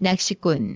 낚시꾼.